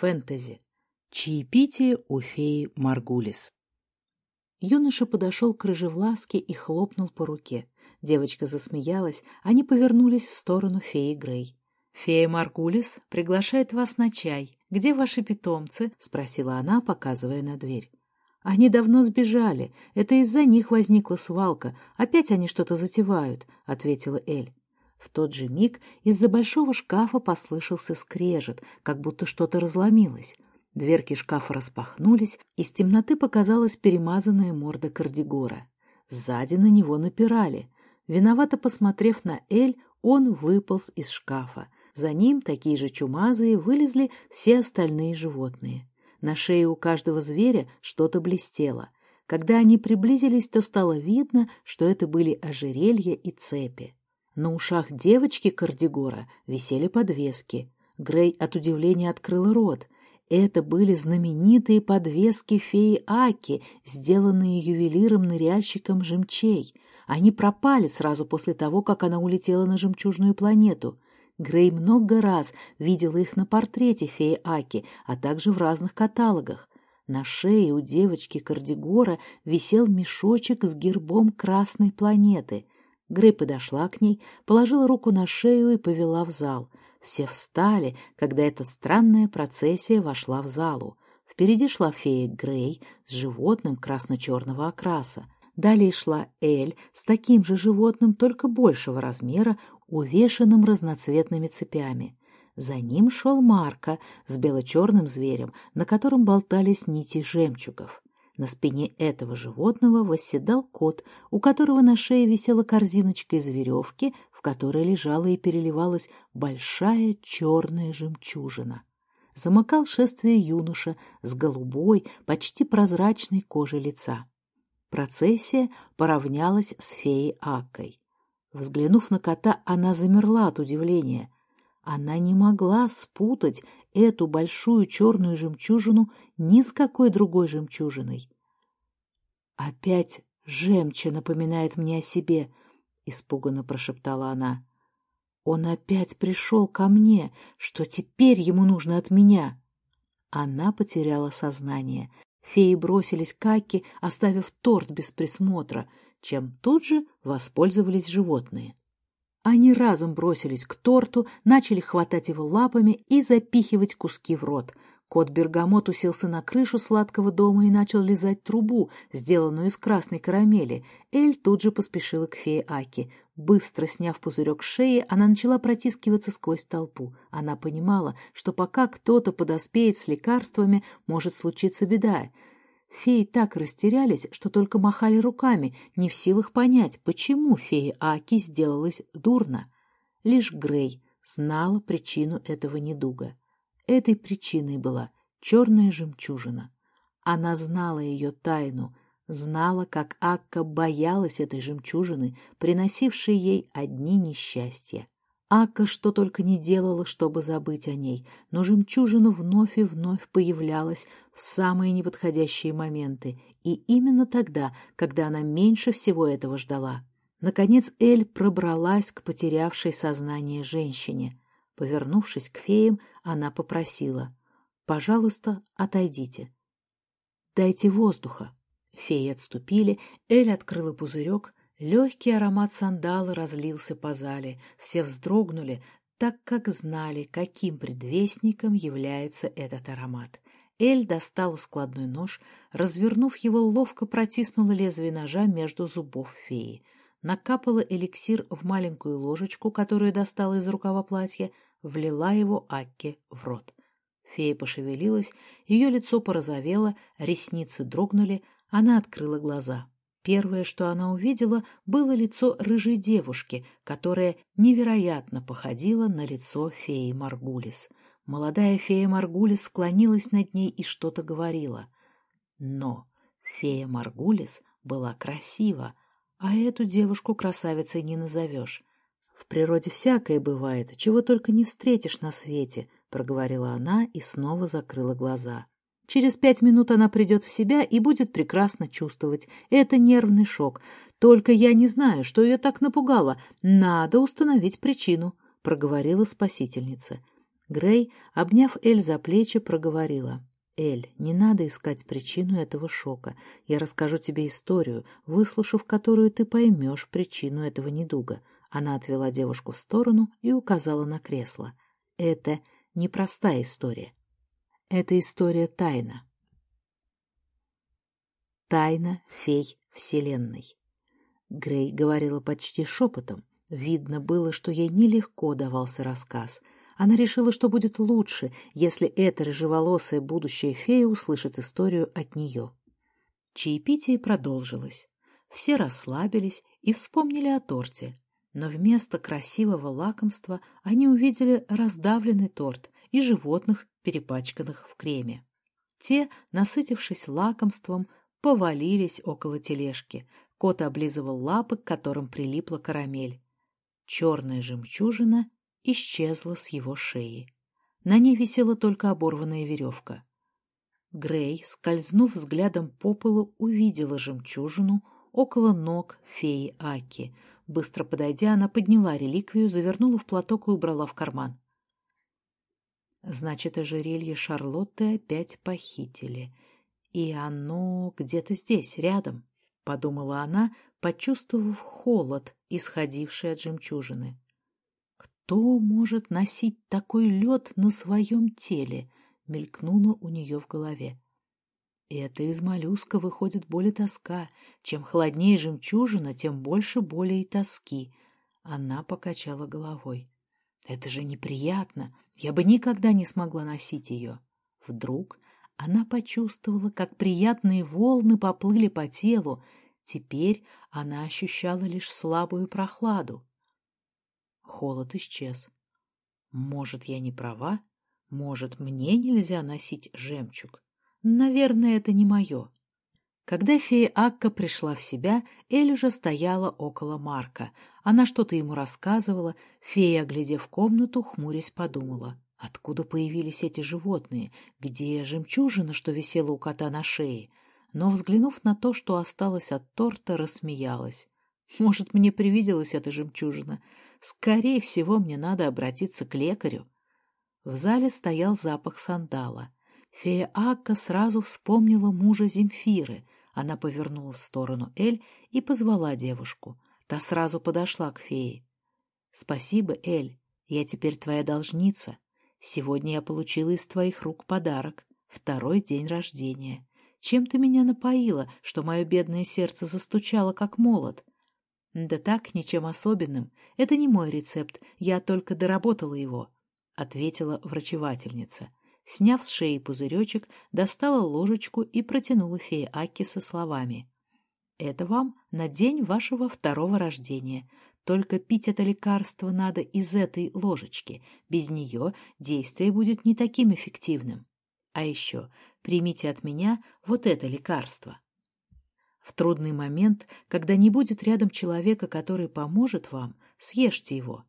Фэнтези. Чаепитие у феи Маргулис. Юноша подошел к рыжевласке и хлопнул по руке. Девочка засмеялась, они повернулись в сторону феи Грей. «Фея Маргулис приглашает вас на чай. Где ваши питомцы?» — спросила она, показывая на дверь. «Они давно сбежали. Это из-за них возникла свалка. Опять они что-то затевают», — ответила Эль. В тот же миг из-за большого шкафа послышался скрежет, как будто что-то разломилось. Дверки шкафа распахнулись, из темноты показалась перемазанная морда Кардигора. Сзади на него напирали. Виновато посмотрев на Эль, он выполз из шкафа. За ним, такие же чумазые, вылезли все остальные животные. На шее у каждого зверя что-то блестело. Когда они приблизились, то стало видно, что это были ожерелья и цепи. На ушах девочки Кардигора висели подвески. Грей от удивления открыл рот — это были знаменитые подвески феи Аки, сделанные ювелиром-ныряльщиком Жемчей. Они пропали сразу после того, как она улетела на жемчужную планету. Грей много раз видела их на портрете феи Аки, а также в разных каталогах. На шее у девочки Кардигора висел мешочек с гербом Красной планеты. Грей подошла к ней, положила руку на шею и повела в зал — все встали, когда эта странная процессия вошла в залу. Впереди шла фея Грей с животным красно-черного окраса. Далее шла Эль с таким же животным, только большего размера, увешанным разноцветными цепями. За ним шел Марка с бело-черным зверем, на котором болтались нити жемчугов. На спине этого животного восседал кот, у которого на шее висела корзиночка из веревки, в которой лежала и переливалась большая черная жемчужина. Замыкал шествие юноша с голубой, почти прозрачной кожей лица. Процессия поравнялась с феей Акой. Взглянув на кота, она замерла от удивления. Она не могла спутать эту большую черную жемчужину ни с какой другой жемчужиной. «Опять жемча напоминает мне о себе», — испуганно прошептала она. «Он опять пришел ко мне. Что теперь ему нужно от меня?» Она потеряла сознание. Феи бросились к Аке, оставив торт без присмотра, чем тут же воспользовались животные. Они разом бросились к торту, начали хватать его лапами и запихивать куски в рот. Кот Бергамот уселся на крышу сладкого дома и начал лизать трубу, сделанную из красной карамели. Эль тут же поспешила к фее Аки. Быстро сняв пузырек шеи, она начала протискиваться сквозь толпу. Она понимала, что пока кто-то подоспеет с лекарствами, может случиться беда. Феи так растерялись, что только махали руками, не в силах понять, почему фея Аки сделалась дурно. Лишь Грей знала причину этого недуга. Этой причиной была черная жемчужина. Она знала ее тайну, знала, как Акка боялась этой жемчужины, приносившей ей одни несчастья. Ака что только не делала, чтобы забыть о ней, но жемчужина вновь и вновь появлялась в самые неподходящие моменты, и именно тогда, когда она меньше всего этого ждала. Наконец Эль пробралась к потерявшей сознание женщине. Повернувшись к феям, она попросила, «Пожалуйста, отойдите. Дайте воздуха». Феи отступили, Эль открыла пузырек, Легкий аромат сандала разлился по зале. Все вздрогнули, так как знали, каким предвестником является этот аромат. Эль достала складной нож, развернув его, ловко протиснула лезвие ножа между зубов феи. Накапала эликсир в маленькую ложечку, которую достала из рукава платья, влила его Акке в рот. Фея пошевелилась, ее лицо порозовело, ресницы дрогнули, она открыла глаза. Первое, что она увидела, было лицо рыжей девушки, которая невероятно походила на лицо феи Маргулис. Молодая фея Маргулис склонилась над ней и что-то говорила. Но фея Маргулис была красива, а эту девушку красавицей не назовешь. «В природе всякое бывает, чего только не встретишь на свете», — проговорила она и снова закрыла глаза. Через пять минут она придет в себя и будет прекрасно чувствовать. Это нервный шок. Только я не знаю, что ее так напугало. Надо установить причину, — проговорила спасительница. Грей, обняв Эль за плечи, проговорила. «Эль, не надо искать причину этого шока. Я расскажу тебе историю, выслушав которую ты поймешь причину этого недуга». Она отвела девушку в сторону и указала на кресло. «Это непростая история. Это история тайна. Тайна фей Вселенной». Грей говорила почти шепотом. Видно было, что ей нелегко давался рассказ — она решила, что будет лучше, если эта рыжеволосая будущая фея услышит историю от нее. Чаепитие продолжилось. Все расслабились и вспомнили о торте. Но вместо красивого лакомства они увидели раздавленный торт и животных, перепачканных в креме. Те, насытившись лакомством, повалились около тележки. Кот облизывал лапы, к которым прилипла карамель. Черная жемчужина исчезла с его шеи. На ней висела только оборванная веревка. Грей, скользнув взглядом по полу, увидела жемчужину около ног феи Аки. Быстро подойдя, она подняла реликвию, завернула в платок и убрала в карман. Значит, ожерелье Шарлотты опять похитили. И оно где-то здесь, рядом, — подумала она, почувствовав холод, исходивший от жемчужины. Кто может носить такой лед на своем теле? Мелькнуло у нее в голове. Это из моллюска выходит боль и тоска. Чем холоднее жемчужина, тем больше боли и тоски. Она покачала головой. Это же неприятно. Я бы никогда не смогла носить ее. Вдруг она почувствовала, как приятные волны поплыли по телу. Теперь она ощущала лишь слабую прохладу. Холод исчез. Может, я не права? Может, мне нельзя носить жемчуг? Наверное, это не мое. Когда фея Акка пришла в себя, Эль уже стояла около Марка. Она что-то ему рассказывала. Фея, оглядев комнату, хмурясь, подумала. Откуда появились эти животные? Где жемчужина, что висела у кота на шее? Но, взглянув на то, что осталось от торта, рассмеялась. Может, мне привиделась эта жемчужина? Скорее всего, мне надо обратиться к лекарю. В зале стоял запах сандала. Фея Акка сразу вспомнила мужа Земфиры. Она повернула в сторону Эль и позвала девушку. Та сразу подошла к фее. — Спасибо, Эль, я теперь твоя должница. Сегодня я получила из твоих рук подарок. Второй день рождения. Чем ты меня напоила, что мое бедное сердце застучало, как молот? «Да так, ничем особенным. Это не мой рецепт, я только доработала его», — ответила врачевательница. Сняв с шеи пузыречек, достала ложечку и протянула фее Аки со словами. «Это вам на день вашего второго рождения. Только пить это лекарство надо из этой ложечки. Без нее действие будет не таким эффективным. А еще примите от меня вот это лекарство». В трудный момент, когда не будет рядом человека, который поможет вам, съешьте его.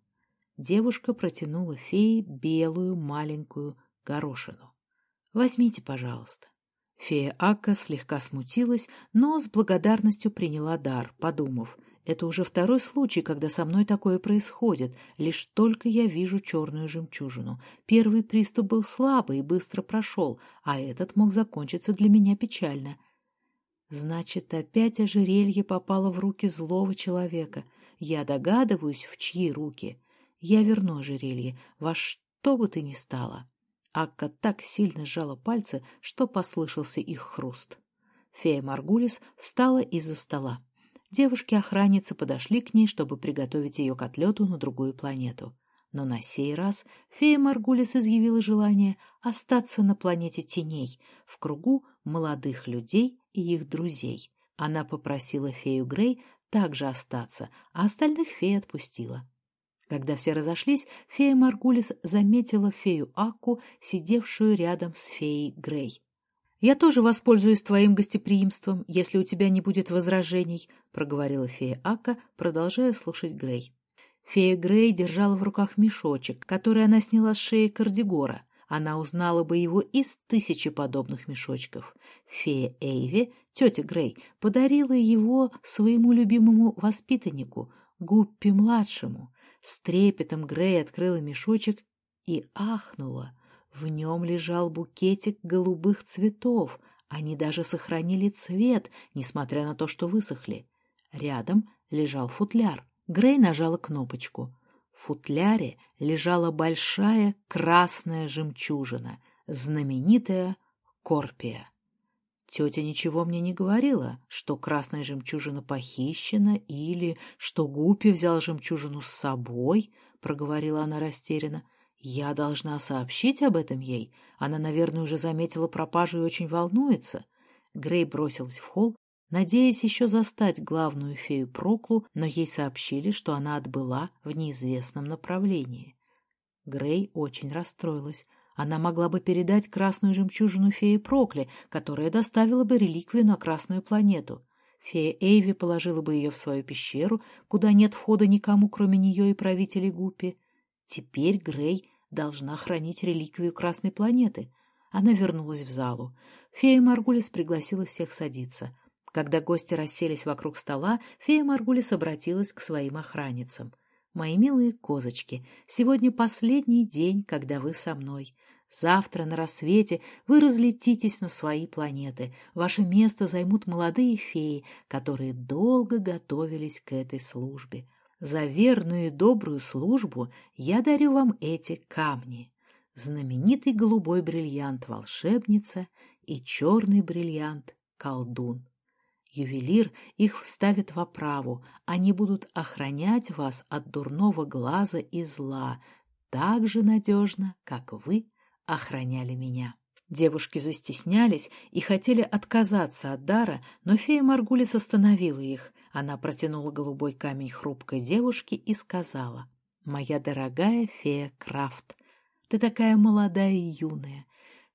Девушка протянула фее белую маленькую горошину. Возьмите, пожалуйста. Фея Ака слегка смутилась, но с благодарностью приняла дар, подумав, это уже второй случай, когда со мной такое происходит, лишь только я вижу черную жемчужину. Первый приступ был слабый и быстро прошел, а этот мог закончиться для меня печально — Значит, опять ожерелье попало в руки злого человека. Я догадываюсь, в чьи руки. Я верну ожерелье, во что бы ты ни стало. Акка так сильно сжала пальцы, что послышался их хруст. Фея Маргулис встала из-за стола. Девушки-охранницы подошли к ней, чтобы приготовить ее к отлету на другую планету. Но на сей раз фея Маргулис изъявила желание остаться на планете теней, в кругу молодых людей и их друзей. Она попросила фею Грей также остаться, а остальных фея отпустила. Когда все разошлись, фея Маргулис заметила фею Акку, сидевшую рядом с феей Грей. «Я тоже воспользуюсь твоим гостеприимством, если у тебя не будет возражений», — проговорила фея Ака, продолжая слушать Грей. Фея Грей держала в руках мешочек, который она сняла с шеи Кардигора. Она узнала бы его из тысячи подобных мешочков. Фея Эйви, тетя Грей, подарила его своему любимому воспитаннику, Гуппи-младшему. С трепетом Грей открыла мешочек и ахнула. В нем лежал букетик голубых цветов. Они даже сохранили цвет, несмотря на то, что высохли. Рядом лежал футляр. Грей нажала кнопочку. В футляре лежала большая красная жемчужина, знаменитая Корпия. Тетя ничего мне не говорила, что красная жемчужина похищена или что Гуппи взял жемчужину с собой, — проговорила она растерянно. Я должна сообщить об этом ей. Она, наверное, уже заметила пропажу и очень волнуется. Грей бросилась в холл, надеясь еще застать главную фею Проклу, но ей сообщили, что она отбыла в неизвестном направлении. Грей очень расстроилась. Она могла бы передать красную жемчужину фее Прокле, которая доставила бы реликвию на Красную планету. Фея Эйви положила бы ее в свою пещеру, куда нет входа никому, кроме нее и правителей Гуппи. Теперь Грей должна хранить реликвию Красной планеты. Она вернулась в залу. Фея Маргулис пригласила всех садиться. Когда гости расселись вокруг стола, фея Маргулис обратилась к своим охранницам. «Мои милые козочки, сегодня последний день, когда вы со мной. Завтра на рассвете вы разлетитесь на свои планеты. Ваше место займут молодые феи, которые долго готовились к этой службе. За верную и добрую службу я дарю вам эти камни. Знаменитый голубой бриллиант «Волшебница» и черный бриллиант «Колдун». Ювелир их вставит в оправу, они будут охранять вас от дурного глаза и зла так же надежно, как вы охраняли меня. Девушки застеснялись и хотели отказаться от дара, но фея Маргулис остановила их. Она протянула голубой камень хрупкой девушке и сказала, «Моя дорогая фея Крафт, ты такая молодая и юная.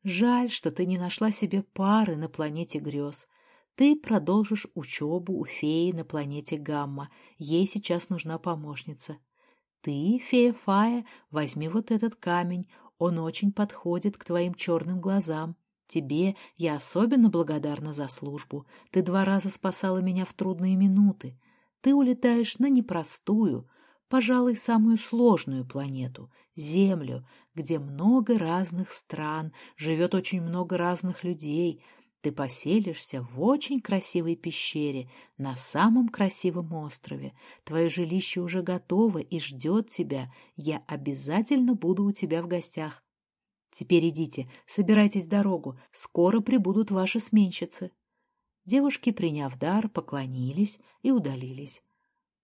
Жаль, что ты не нашла себе пары на планете грез. Ты продолжишь учебу у феи на планете Гамма. Ей сейчас нужна помощница. Ты, фея Фая, возьми вот этот камень. Он очень подходит к твоим черным глазам. Тебе я особенно благодарна за службу. Ты два раза спасала меня в трудные минуты. Ты улетаешь на непростую, пожалуй, самую сложную планету — Землю, где много разных стран, живет очень много разных людей. Ты поселишься в очень красивой пещере на самом красивом острове. Твое жилище уже готово и ждет тебя. Я обязательно буду у тебя в гостях. Теперь идите, собирайтесь дорогу, скоро прибудут ваши сменщицы. Девушки, приняв дар, поклонились и удалились.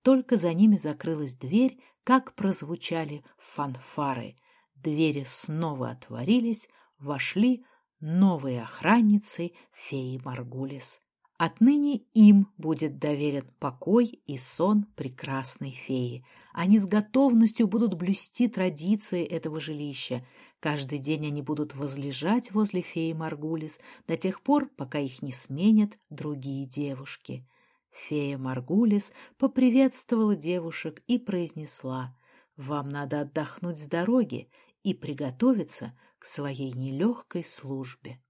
Только за ними закрылась дверь, как прозвучали фанфары. Двери снова отворились, вошли новые охранницы феи Маргулис. Отныне им будет доверен покой и сон прекрасной феи. Они с готовностью будут блюсти традиции этого жилища. Каждый день они будут возлежать возле феи Маргулис до тех пор, пока их не сменят другие девушки. Фея Маргулис поприветствовала девушек и произнесла «Вам надо отдохнуть с дороги и приготовиться к своей нелегкой службе».